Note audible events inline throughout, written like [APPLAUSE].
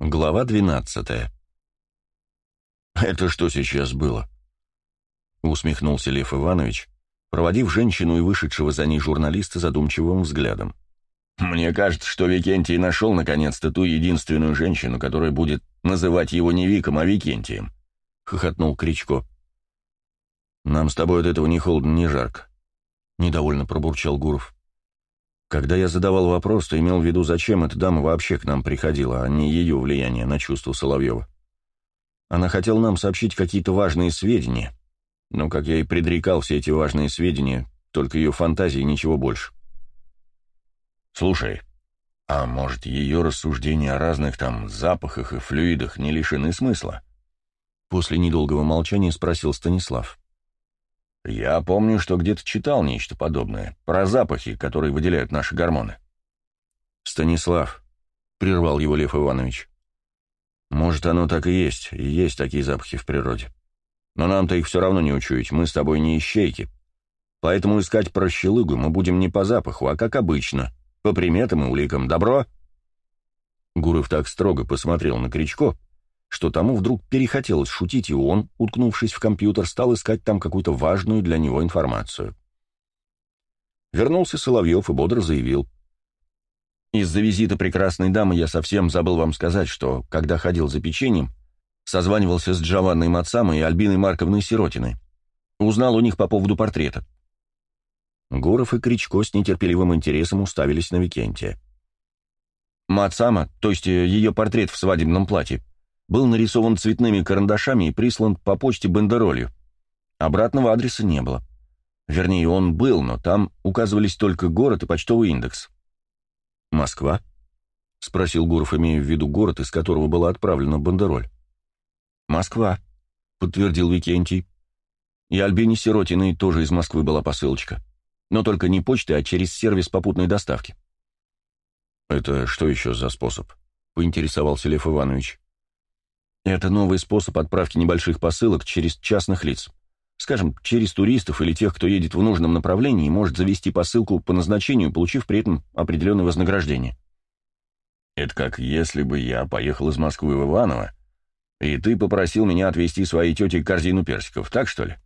Глава 12 «Это что сейчас было?» — усмехнулся Лев Иванович, проводив женщину и вышедшего за ней журналиста задумчивым взглядом. «Мне кажется, что Викентий нашел наконец-то ту единственную женщину, которая будет называть его не Виком, а Викентием», — хохотнул Кричко. «Нам с тобой от этого ни холодно, ни жарко», — недовольно пробурчал Гуров. Когда я задавал вопрос, то имел в виду, зачем эта дама вообще к нам приходила, а не ее влияние на чувство Соловьева. Она хотела нам сообщить какие-то важные сведения, но, как я и предрекал, все эти важные сведения, только ее фантазии ничего больше. «Слушай, а может, ее рассуждения о разных там запахах и флюидах не лишены смысла?» После недолгого молчания спросил Станислав. Я помню, что где-то читал нечто подобное, про запахи, которые выделяют наши гормоны. Станислав, — прервал его Лев Иванович, — может, оно так и есть, есть такие запахи в природе. Но нам-то их все равно не учуять, мы с тобой не ищейки. Поэтому искать прощелыгу мы будем не по запаху, а как обычно, по приметам и уликам. Добро?» Гуров так строго посмотрел на Кричко, что тому вдруг перехотелось шутить, и он, уткнувшись в компьютер, стал искать там какую-то важную для него информацию. Вернулся Соловьев и бодро заявил. «Из-за визита прекрасной дамы я совсем забыл вам сказать, что, когда ходил за печеньем, созванивался с Джованной Мацамой и Альбиной Марковной Сиротиной. Узнал у них по поводу портрета». Гуров и Кричко с нетерпеливым интересом уставились на Викентия. Мацама, то есть ее портрет в свадебном платье, был нарисован цветными карандашами и прислан по почте бандеролью. Обратного адреса не было. Вернее, он был, но там указывались только город и почтовый индекс. «Москва?» — спросил Гуров, имея в виду город, из которого была отправлена бандероль. «Москва», — подтвердил Викентий. «И Альбине Сиротиной тоже из Москвы была посылочка. Но только не почтой, а через сервис попутной доставки». «Это что еще за способ?» — поинтересовался Лев Иванович. Это новый способ отправки небольших посылок через частных лиц. Скажем, через туристов или тех, кто едет в нужном направлении может завести посылку по назначению, получив при этом определенное вознаграждение. Это как если бы я поехал из Москвы в Иваново, и ты попросил меня отвезти своей тете корзину персиков, так что ли?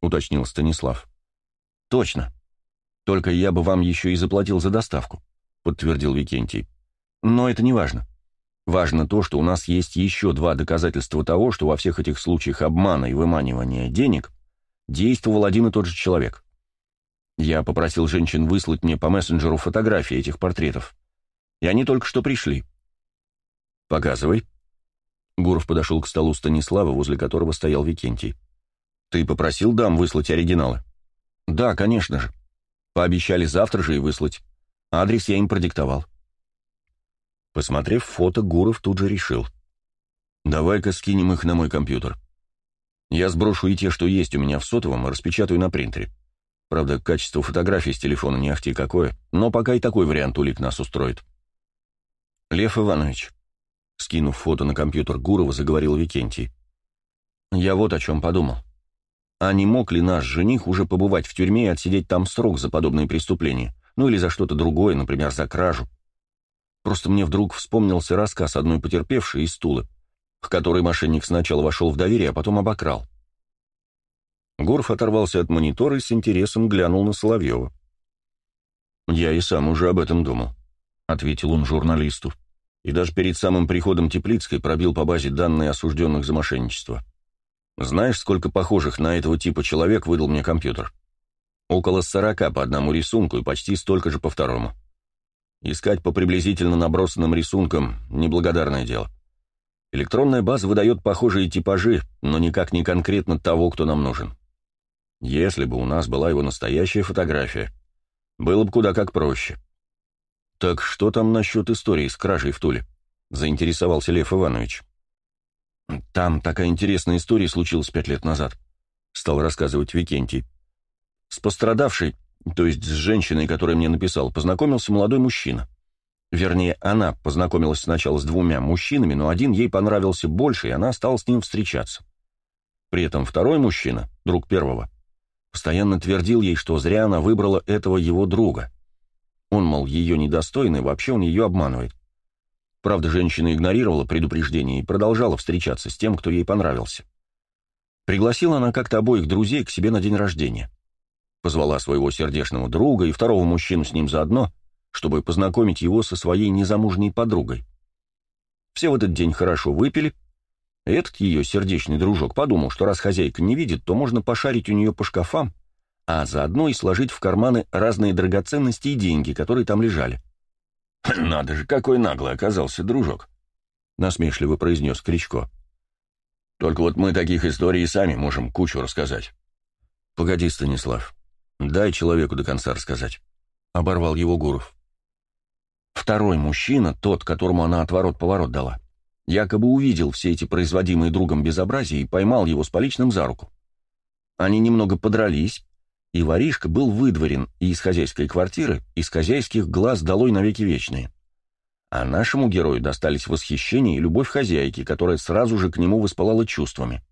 Уточнил Станислав. Точно. Только я бы вам еще и заплатил за доставку, подтвердил Викентий. Но это не важно. Важно то, что у нас есть еще два доказательства того, что во всех этих случаях обмана и выманивания денег действовал один и тот же человек. Я попросил женщин выслать мне по мессенджеру фотографии этих портретов. И они только что пришли. «Показывай». Гуров подошел к столу Станислава, возле которого стоял Викентий. «Ты попросил дам выслать оригиналы?» «Да, конечно же. Пообещали завтра же и выслать. Адрес я им продиктовал». Посмотрев фото, Гуров тут же решил. «Давай-ка скинем их на мой компьютер. Я сброшу и те, что есть у меня в сотовом, и распечатаю на принтере. Правда, качество фотографий с телефона не ахти какое, но пока и такой вариант улик нас устроит». «Лев Иванович», — скинув фото на компьютер Гурова, заговорил Викентий. «Я вот о чем подумал. А не мог ли наш жених уже побывать в тюрьме и отсидеть там срок за подобные преступления? Ну или за что-то другое, например, за кражу? Просто мне вдруг вспомнился рассказ одной потерпевшей из Тулы, к которой мошенник сначала вошел в доверие, а потом обокрал. Горф оторвался от монитора и с интересом глянул на Соловьева. «Я и сам уже об этом думал», — ответил он журналисту, и даже перед самым приходом Теплицкой пробил по базе данные осужденных за мошенничество. «Знаешь, сколько похожих на этого типа человек выдал мне компьютер? Около сорока по одному рисунку и почти столько же по второму. Искать по приблизительно набросанным рисункам – неблагодарное дело. Электронная база выдает похожие типажи, но никак не конкретно того, кто нам нужен. Если бы у нас была его настоящая фотография, было бы куда как проще. «Так что там насчет истории с кражей в Туле?» – заинтересовался Лев Иванович. «Там такая интересная история случилась пять лет назад», – стал рассказывать Викентий. «С пострадавшей то есть с женщиной, которая мне написал, познакомился молодой мужчина. Вернее, она познакомилась сначала с двумя мужчинами, но один ей понравился больше, и она стала с ним встречаться. При этом второй мужчина, друг первого, постоянно твердил ей, что зря она выбрала этого его друга. Он, мол, ее недостойный, вообще он ее обманывает. Правда, женщина игнорировала предупреждение и продолжала встречаться с тем, кто ей понравился. Пригласила она как-то обоих друзей к себе на день рождения. Позвала своего сердечного друга и второго мужчину с ним заодно, чтобы познакомить его со своей незамужней подругой. Все в этот день хорошо выпили, и этот ее сердечный дружок подумал, что раз хозяйка не видит, то можно пошарить у нее по шкафам, а заодно и сложить в карманы разные драгоценности и деньги, которые там лежали. «Надо же, какой наглый оказался дружок!» — насмешливо произнес Кричко. «Только вот мы таких историй и сами можем кучу рассказать». «Погоди, Станислав, дай человеку до конца рассказать», — оборвал его Гуров. Второй мужчина, тот, которому она отворот-поворот дала, якобы увидел все эти производимые другом безобразия и поймал его с поличным за руку. Они немного подрались, и воришка был выдворен и из хозяйской квартиры, из хозяйских глаз долой навеки вечные. А нашему герою достались восхищение и любовь хозяйки, которая сразу же к нему воспалала чувствами.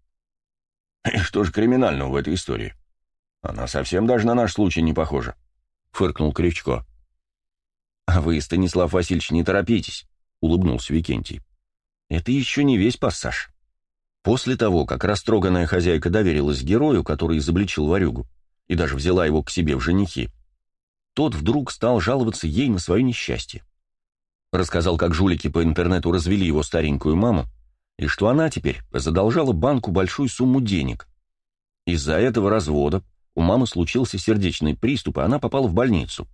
«И что же криминального в этой истории? Она совсем даже на наш случай не похожа», — фыркнул Крючко. «А вы, Станислав Васильевич, не торопитесь», — улыбнулся Викентий. «Это еще не весь пассаж». После того, как растроганная хозяйка доверилась герою, который изобличил варюгу, и даже взяла его к себе в женихи, тот вдруг стал жаловаться ей на свое несчастье. Рассказал, как жулики по интернету развели его старенькую маму, и что она теперь задолжала банку большую сумму денег. Из-за этого развода у мамы случился сердечный приступ, и она попала в больницу.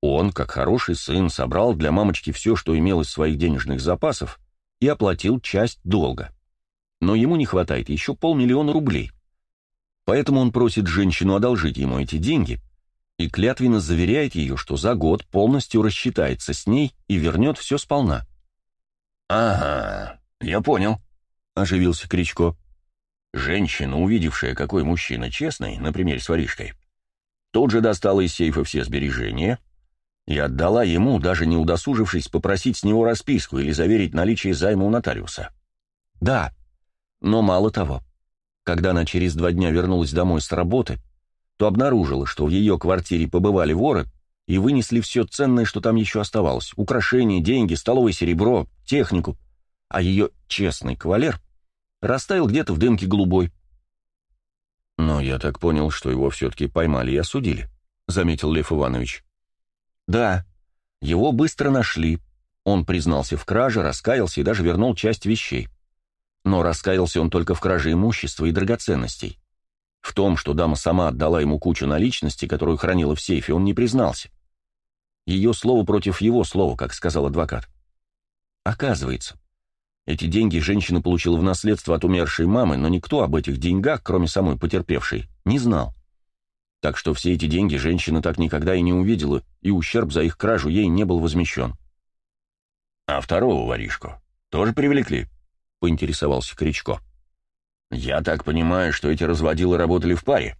Он, как хороший сын, собрал для мамочки все, что имел из своих денежных запасов, и оплатил часть долга. Но ему не хватает еще полмиллиона рублей. Поэтому он просит женщину одолжить ему эти деньги и клятвенно заверяет ее, что за год полностью рассчитается с ней и вернет все сполна. «Ага, я понял», — оживился Кричко. Женщина, увидевшая, какой мужчина честный, например, с воришкой, тут же достала из сейфа все сбережения и отдала ему, даже не удосужившись попросить с него расписку или заверить наличие займа у нотариуса. Да, но мало того. Когда она через два дня вернулась домой с работы, то обнаружила, что в ее квартире побывали воры и вынесли все ценное, что там еще оставалось — украшения, деньги, столовое серебро, технику, а ее честный кавалер растаял где-то в дымке голубой. «Но я так понял, что его все-таки поймали и осудили», — заметил Лев Иванович. «Да, его быстро нашли. Он признался в краже, раскаялся и даже вернул часть вещей. Но раскаялся он только в краже имущества и драгоценностей. В том, что дама сама отдала ему кучу наличности, которую хранила в сейфе, он не признался. Ее слово против его слова, как сказал адвокат. Оказывается, эти деньги женщина получила в наследство от умершей мамы, но никто об этих деньгах, кроме самой потерпевшей, не знал. Так что все эти деньги женщина так никогда и не увидела, и ущерб за их кражу ей не был возмещен. «А второго воришку тоже привлекли?» поинтересовался Кричко. «Я так понимаю, что эти разводилы работали в паре.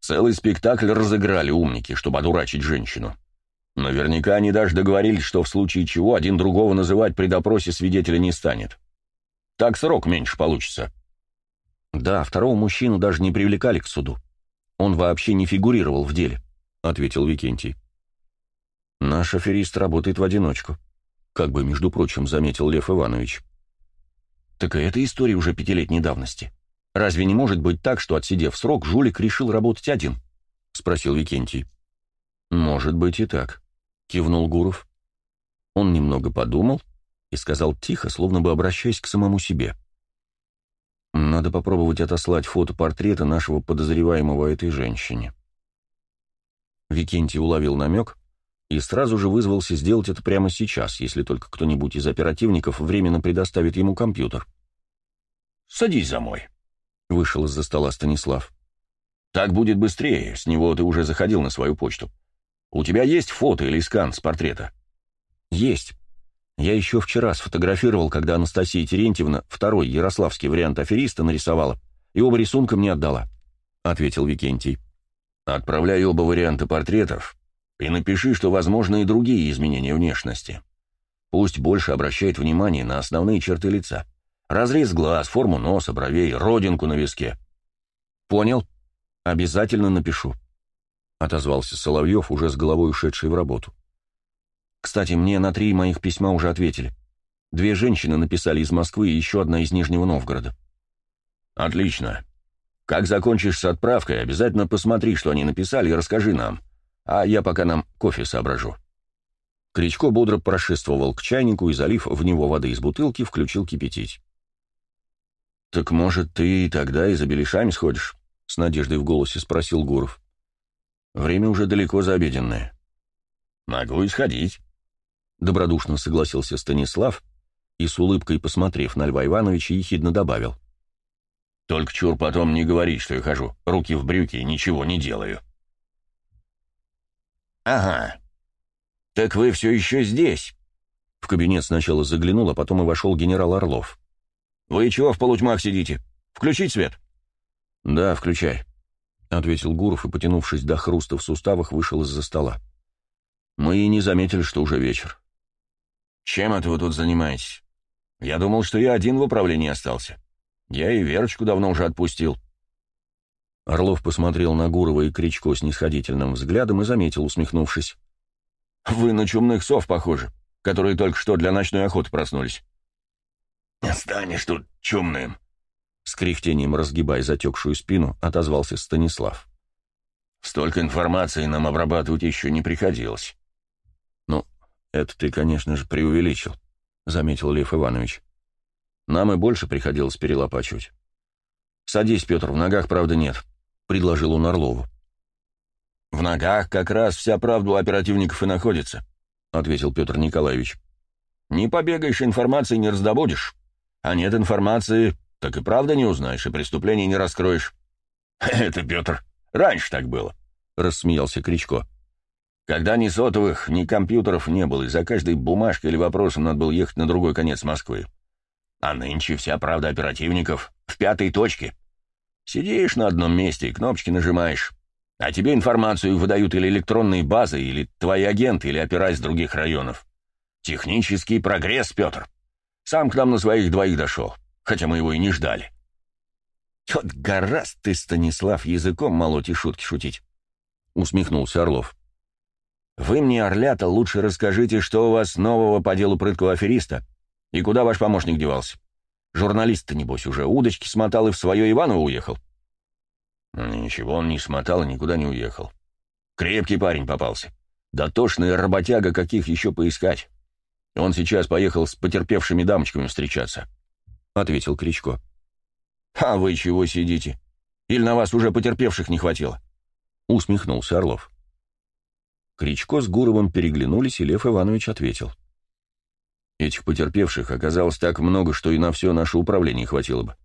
Целый спектакль разыграли умники, чтобы одурачить женщину. Наверняка они даже договорились, что в случае чего один другого называть при допросе свидетеля не станет. Так срок меньше получится». «Да, второго мужчину даже не привлекали к суду. Он вообще не фигурировал в деле», — ответил Викентий. «Наш аферист работает в одиночку», — как бы, между прочим, заметил Лев Иванович. Так и эта история уже пятилетней давности. Разве не может быть так, что, отсидев срок, жулик решил работать один? — спросил Викентий. «Может быть и так», — кивнул Гуров. Он немного подумал и сказал тихо, словно бы обращаясь к самому себе. «Надо попробовать отослать фото портрета нашего подозреваемого этой женщине». Викентий уловил намек и сразу же вызвался сделать это прямо сейчас, если только кто-нибудь из оперативников временно предоставит ему компьютер. «Садись за мой», — вышел из-за стола Станислав. «Так будет быстрее, с него ты уже заходил на свою почту. У тебя есть фото или скан с портрета?» «Есть. Я еще вчера сфотографировал, когда Анастасия Терентьевна второй ярославский вариант афериста нарисовала, и оба рисунка мне отдала», — ответил Викентий. «Отправляй оба варианта портретов и напиши, что возможны и другие изменения внешности. Пусть больше обращает внимание на основные черты лица. Разрез глаз, форму носа, бровей, родинку на виске. Понял. Обязательно напишу. Отозвался Соловьев, уже с головой ушедший в работу. Кстати, мне на три моих письма уже ответили. Две женщины написали из Москвы и еще одна из Нижнего Новгорода. «Отлично. Как закончишь с отправкой, обязательно посмотри, что они написали, и расскажи нам. А я пока нам кофе соображу». Кричко бодро прошествовал к чайнику и, залив в него воды из бутылки, включил кипятить. «Так, может, ты тогда и за беляшами сходишь?» — с надеждой в голосе спросил Гуров. «Время уже далеко за обеденное». «Могу исходить», — добродушно согласился Станислав и, с улыбкой посмотрев на Льва Ивановича, ехидно добавил. «Только чур потом не говорить, что я хожу, руки в брюки и ничего не делаю». «Ага. Так вы все еще здесь?» В кабинет сначала заглянул, а потом и вошел генерал Орлов. «Вы чего в полутьмах сидите? Включить свет?» «Да, включай», — ответил Гуров и, потянувшись до хруста в суставах, вышел из-за стола. Мы и не заметили, что уже вечер. «Чем это вы тут занимаетесь? Я думал, что я один в управлении остался. Я и Верочку давно уже отпустил». Орлов посмотрел на Гурова и Кричко с нисходительным взглядом и заметил, усмехнувшись. «Вы на чумных сов похожи, которые только что для ночной охоты проснулись». «Станешь тут чумным!» С кряхтением разгибая затекшую спину, отозвался Станислав. «Столько информации нам обрабатывать еще не приходилось». «Ну, это ты, конечно же, преувеличил», — заметил Лев Иванович. «Нам и больше приходилось перелопачивать». «Садись, Петр, в ногах, правда, нет», — предложил он Орлову. «В ногах как раз вся правда у оперативников и находится», — ответил Петр Николаевич. «Не побегаешь, информации не раздобудешь. А нет информации, так и правда не узнаешь, и преступление не раскроешь. [LAUGHS] Это, Петр, раньше так было, — рассмеялся Кричко. Когда ни сотовых, ни компьютеров не было, и за каждой бумажкой или вопросом надо было ехать на другой конец Москвы. А нынче вся правда оперативников в пятой точке. Сидишь на одном месте и кнопочки нажимаешь. А тебе информацию выдают или электронные базы, или твои агенты, или опера из других районов. Технический прогресс, Петр. Сам к нам на своих двоих дошел, хотя мы его и не ждали. «Вот гораст ты, Станислав, языком молоть и шутки шутить», — усмехнулся Орлов. «Вы мне, Орлята, лучше расскажите, что у вас нового по делу прыткого афериста, и куда ваш помощник девался. Журналист-то, небось, уже удочки смотал и в свое Иваново уехал». «Ничего он не смотал и никуда не уехал. Крепкий парень попался. Дотошный работяга, каких еще поискать. Он сейчас поехал с потерпевшими дамочками встречаться», — ответил Кричко. «А вы чего сидите? Или на вас уже потерпевших не хватило?» — усмехнулся Орлов. Кричко с Гуровым переглянулись, и Лев Иванович ответил. «Этих потерпевших оказалось так много, что и на все наше управление хватило бы.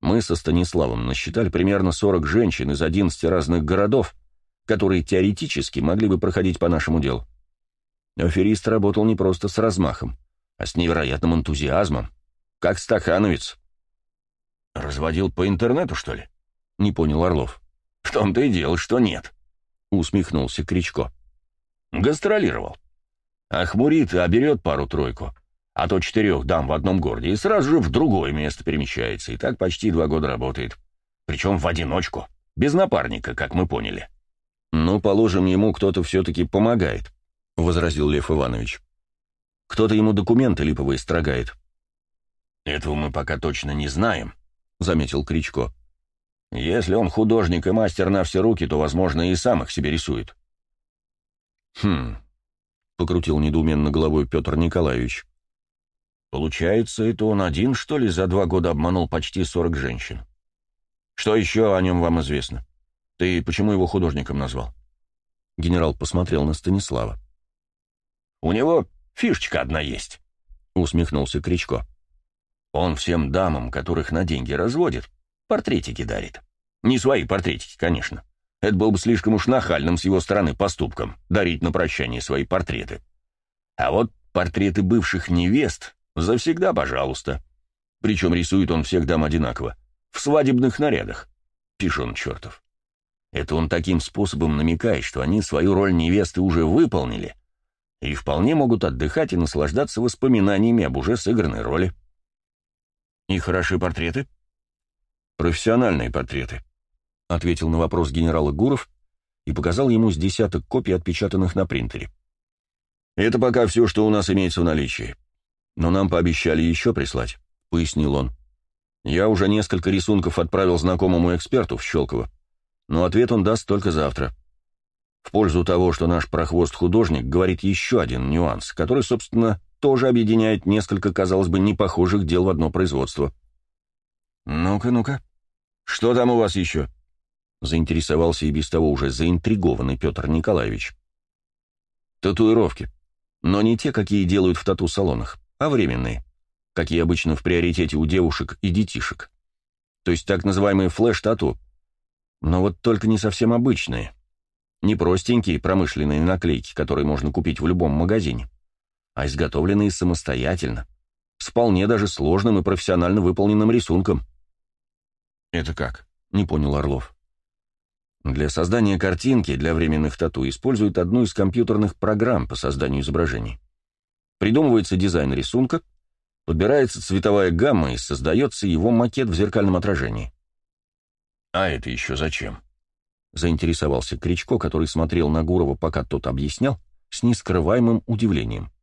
Мы со Станиславом насчитали примерно 40 женщин из 11 разных городов, которые теоретически могли бы проходить по нашему делу. Аферист работал не просто с размахом, а с невероятным энтузиазмом, как стахановец. «Разводил по интернету, что ли?» — не понял Орлов. «В том-то и дело, что нет», — усмехнулся Кричко. «Гастролировал. Охмурит, а берет пару-тройку, а то четырех дам в одном городе, и сразу же в другое место перемещается, и так почти два года работает. Причем в одиночку, без напарника, как мы поняли». «Ну, положим, ему кто-то все-таки помогает», — возразил Лев Иванович. «Кто-то ему документы липовые строгает». «Этого мы пока точно не знаем», — заметил Кричко. «Если он художник и мастер на все руки, то, возможно, и сам их себе рисует». «Хм...» — покрутил недоуменно головой Петр Николаевич. «Получается, это он один, что ли, за два года обманул почти сорок женщин? Что еще о нем вам известно? Ты почему его художником назвал?» Генерал посмотрел на Станислава. У него фишечка одна есть», — усмехнулся Кричко. «Он всем дамам, которых на деньги разводит, портретики дарит. Не свои портретики, конечно. Это было бы слишком уж нахальным с его стороны поступком — дарить на прощание свои портреты. А вот портреты бывших невест завсегда пожалуйста. Причем рисует он всех дам одинаково, в свадебных нарядах. Пишон чертов. Это он таким способом намекает, что они свою роль невесты уже выполнили — и вполне могут отдыхать и наслаждаться воспоминаниями об уже сыгранной роли. «И хороши портреты?» «Профессиональные портреты», — ответил на вопрос генерала Гуров и показал ему с десяток копий, отпечатанных на принтере. «Это пока все, что у нас имеется в наличии. «Но нам пообещали еще прислать», — пояснил он. «Я уже несколько рисунков отправил знакомому эксперту в Щелково, но ответ он даст только завтра. В пользу того, что наш прохвост-художник говорит еще один нюанс, который, собственно, тоже объединяет несколько, казалось бы, непохожих дел в одно производство. «Ну-ка, ну-ка, что там у вас еще?» — заинтересовался и без того уже заинтригованный Петр Николаевич. «Татуировки. Но не те, какие делают в тату-салонах, а временные, какие обычно в приоритете у девушек и детишек. То есть так называемые флеш-тату. Но вот только не совсем обычные. Не простенькие промышленные наклейки, которые можно купить в любом магазине, а изготовленные самостоятельно, с вполне даже сложным и профессионально выполненным рисунком. «Это как?» — не понял Орлов. Для создания картинки для временных тату используют одну из компьютерных программ по созданию изображений. Придумывается дизайн рисунка, подбирается цветовая гамма и создается его макет в зеркальном отражении. «А это еще зачем?» — заинтересовался Кричко, который смотрел на Гурова, пока тот объяснял, с нескрываемым удивлением.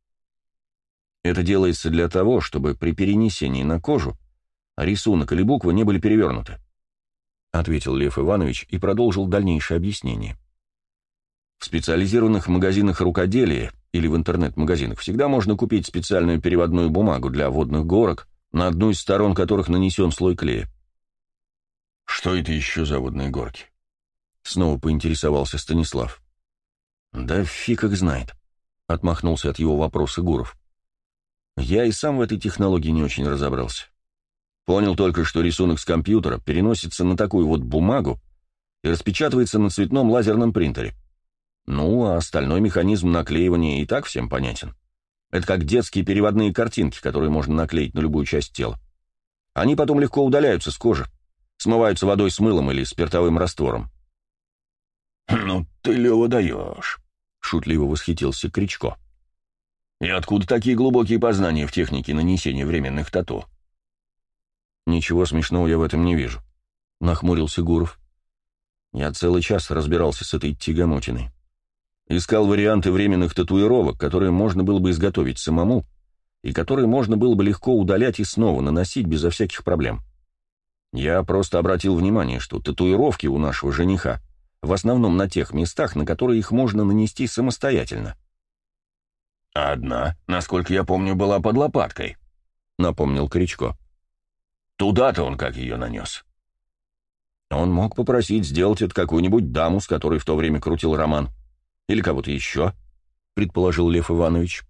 Это делается для того, чтобы при перенесении на кожу рисунок или буквы не были перевернуты. Ответил Лев Иванович и продолжил дальнейшее объяснение. В специализированных магазинах рукоделия или в интернет-магазинах всегда можно купить специальную переводную бумагу для водных горок, на одну из сторон которых нанесен слой клея. «Что это еще за водные горки?» Снова поинтересовался Станислав. «Да фиг их знает», — отмахнулся от его вопроса Гуров. Я и сам в этой технологии не очень разобрался. Понял только, что рисунок с компьютера переносится на такую вот бумагу и распечатывается на цветном лазерном принтере. Ну, а остальной механизм наклеивания и так всем понятен. Это как детские переводные картинки, которые можно наклеить на любую часть тела. Они потом легко удаляются с кожи, смываются водой с мылом или спиртовым раствором. «Ну ты, Лева, даешь», — шутливо восхитился Кричко. И откуда такие глубокие познания в технике нанесения временных тату? Ничего смешного я в этом не вижу, нахмурился Гуров. Я целый час разбирался с этой тягомотиной. Искал варианты временных татуировок, которые можно было бы изготовить самому, и которые можно было бы легко удалять и снова наносить безо всяких проблем. Я просто обратил внимание, что татуировки у нашего жениха в основном на тех местах, на которые их можно нанести самостоятельно. А одна, насколько я помню, была под лопаткой», — напомнил Кричко. «Туда-то он как ее нанес». Он мог попросить сделать это какую-нибудь даму, с которой в то время крутил роман. Или кого-то еще, — предположил Лев Иванович.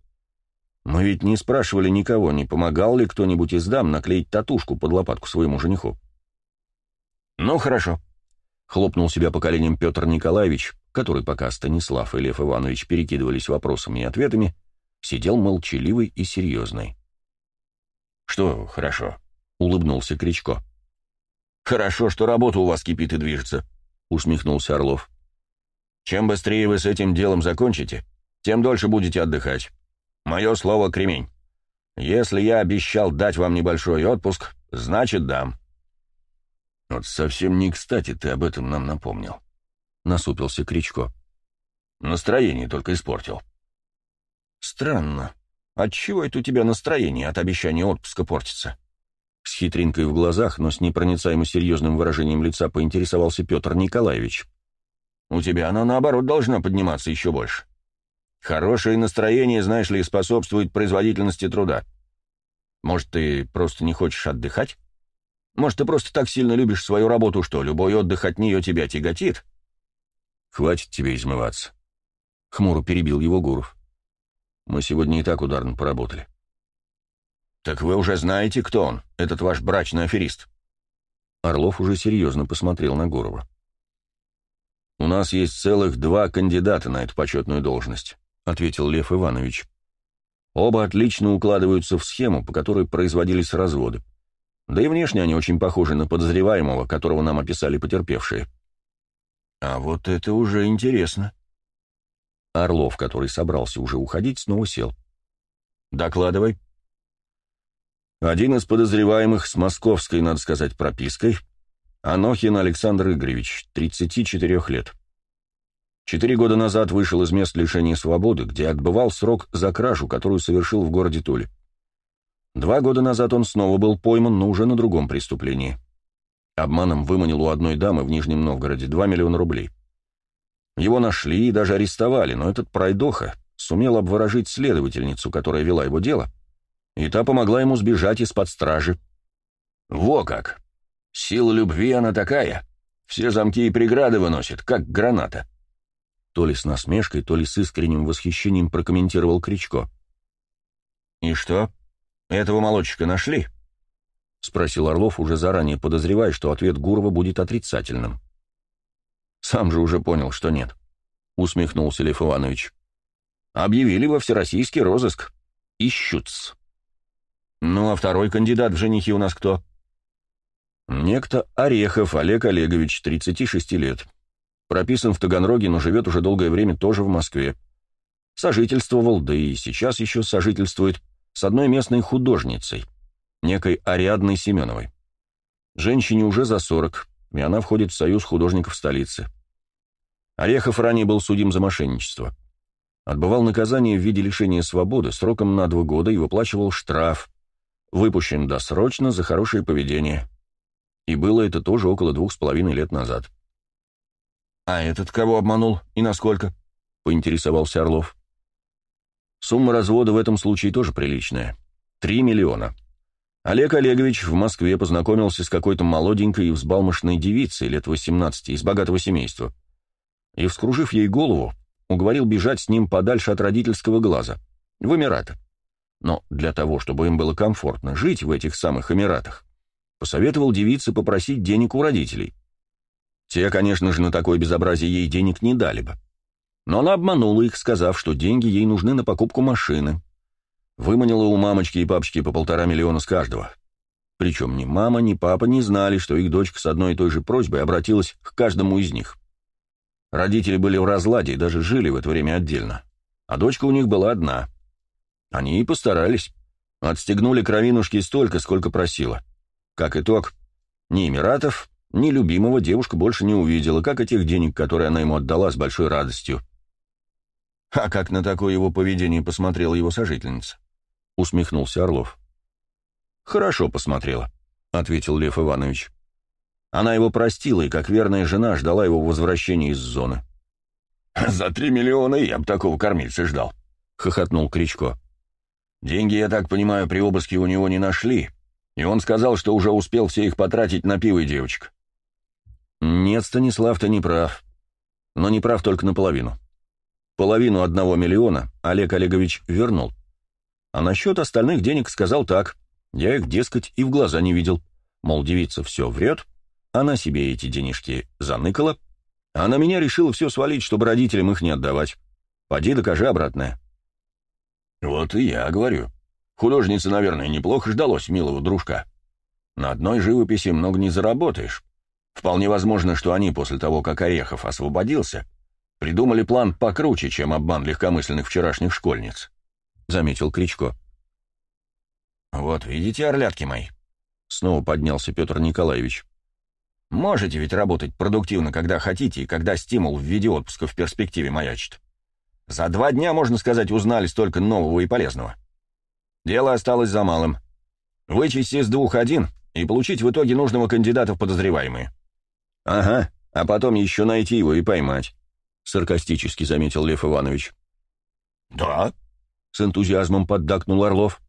Мы ведь не спрашивали никого, не помогал ли кто-нибудь из дам наклеить татушку под лопатку своему жениху. «Ну, хорошо», — хлопнул себя по коленям Петр Николаевич, который пока Станислав и Лев Иванович перекидывались вопросами и ответами, сидел молчаливый и серьезный. «Что хорошо?» — улыбнулся Кричко. «Хорошо, что работа у вас кипит и движется», — усмехнулся Орлов. «Чем быстрее вы с этим делом закончите, тем дольше будете отдыхать. Мое слово — кремень. Если я обещал дать вам небольшой отпуск, значит, дам». «Вот совсем не кстати ты об этом нам напомнил», — насупился Кричко. «Настроение только испортил». «Странно. Отчего это у тебя настроение от обещания отпуска портится?» С хитринкой в глазах, но с непроницаемо серьезным выражением лица поинтересовался Петр Николаевич. «У тебя оно, наоборот, должно подниматься еще больше. Хорошее настроение, знаешь ли, способствует производительности труда. Может, ты просто не хочешь отдыхать? Может, ты просто так сильно любишь свою работу, что любой отдых от нее тебя тяготит?» «Хватит тебе измываться», — хмуро перебил его Гуров. Мы сегодня и так ударно поработали. Так вы уже знаете, кто он, этот ваш брачный аферист? Орлов уже серьезно посмотрел на Гурова. «У нас есть целых два кандидата на эту почетную должность», — ответил Лев Иванович. «Оба отлично укладываются в схему, по которой производились разводы. Да и внешне они очень похожи на подозреваемого, которого нам описали потерпевшие». «А вот это уже интересно», Орлов, который собрался уже уходить, снова сел. «Докладывай». Один из подозреваемых с московской, надо сказать, пропиской — Анохин Александр Игоревич, 34 лет. Четыре года назад вышел из мест лишения свободы, где отбывал срок за кражу, которую совершил в городе Туле. Два года назад он снова был пойман, но уже на другом преступлении. Обманом выманил у одной дамы в Нижнем Новгороде 2 миллиона рублей. Его нашли и даже арестовали, но этот пройдоха сумел обворожить следовательницу, которая вела его дело, и та помогла ему сбежать из-под стражи. Во как! Сила любви она такая. Все замки и преграды выносит, как граната. То ли с насмешкой, то ли с искренним восхищением прокомментировал Кричко. «И что? Этого молодчика нашли?» — спросил Орлов, уже заранее подозревая, что ответ Гурова будет отрицательным. «Сам же уже понял, что нет», — усмехнулся Лев Иванович. «Объявили во всероссийский розыск. Ищутся». «Ну, а второй кандидат в женихи у нас кто?» «Некто Орехов Олег Олегович, 36 лет. Прописан в Таганроге, но живет уже долгое время тоже в Москве. Сожительствовал, да и сейчас еще сожительствует, с одной местной художницей, некой Ариадной Семеновой. Женщине уже за 40, и она входит в союз художников столицы. Орехов ранее был судим за мошенничество. Отбывал наказание в виде лишения свободы сроком на два года и выплачивал штраф. Выпущен досрочно за хорошее поведение. И было это тоже около двух с половиной лет назад. «А этот кого обманул и насколько?» — поинтересовался Орлов. Сумма развода в этом случае тоже приличная. Три миллиона. Олег Олегович в Москве познакомился с какой-то молоденькой и взбалмошной девицей лет 18 из богатого семейства. И, вскружив ей голову, уговорил бежать с ним подальше от родительского глаза, в Эмираты. Но для того, чтобы им было комфортно жить в этих самых Эмиратах, посоветовал девице попросить денег у родителей. Те, конечно же, на такое безобразие ей денег не дали бы. Но она обманула их, сказав, что деньги ей нужны на покупку машины. Выманила у мамочки и папочки по полтора миллиона с каждого. Причем ни мама, ни папа не знали, что их дочка с одной и той же просьбой обратилась к каждому из них. Родители были в разладе и даже жили в это время отдельно. А дочка у них была одна. Они и постарались. Отстегнули кровинушки столько, сколько просила. Как итог, ни Эмиратов, ни любимого девушка больше не увидела, как и тех денег, которые она ему отдала с большой радостью. А как на такое его поведение посмотрела его сожительница? Усмехнулся Орлов. Хорошо посмотрела, ответил Лев Иванович. Она его простила и, как верная жена, ждала его возвращения из зоны. «За три миллиона я бы такого кормильца ждал», — хохотнул Кричко. «Деньги, я так понимаю, при обыске у него не нашли, и он сказал, что уже успел все их потратить на пиво и девочек. Нет, Станислав, ты не прав. Но не прав только наполовину. Половину одного миллиона Олег Олегович вернул. А насчет остальных денег сказал так. Я их, дескать, и в глаза не видел. Мол, девица все врет, она себе эти денежки заныкала, а на меня решила все свалить, чтобы родителям их не отдавать. Поди докажи обратное. Вот и я говорю. Художнице, наверное, неплохо ждалось милого дружка. На одной живописи много не заработаешь. Вполне возможно, что они после того, как Орехов освободился, придумали план покруче, чем обман легкомысленных вчерашних школьниц», — заметил Кричко. «Вот видите, орлятки мои», — снова поднялся Петр Николаевич. «Можете ведь работать продуктивно, когда хотите, и когда стимул в виде отпуска в перспективе маячит. За два дня, можно сказать, узнали столько нового и полезного. Дело осталось за малым. Вычесть из двух один и получить в итоге нужного кандидата в подозреваемые. «Ага, а потом еще найти его и поймать», — саркастически заметил Лев Иванович. «Да», — с энтузиазмом поддакнул Орлов.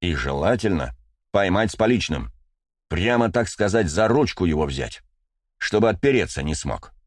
«И желательно поймать с поличным. Прямо, так сказать, за ручку его взять, чтобы отпереться не смог».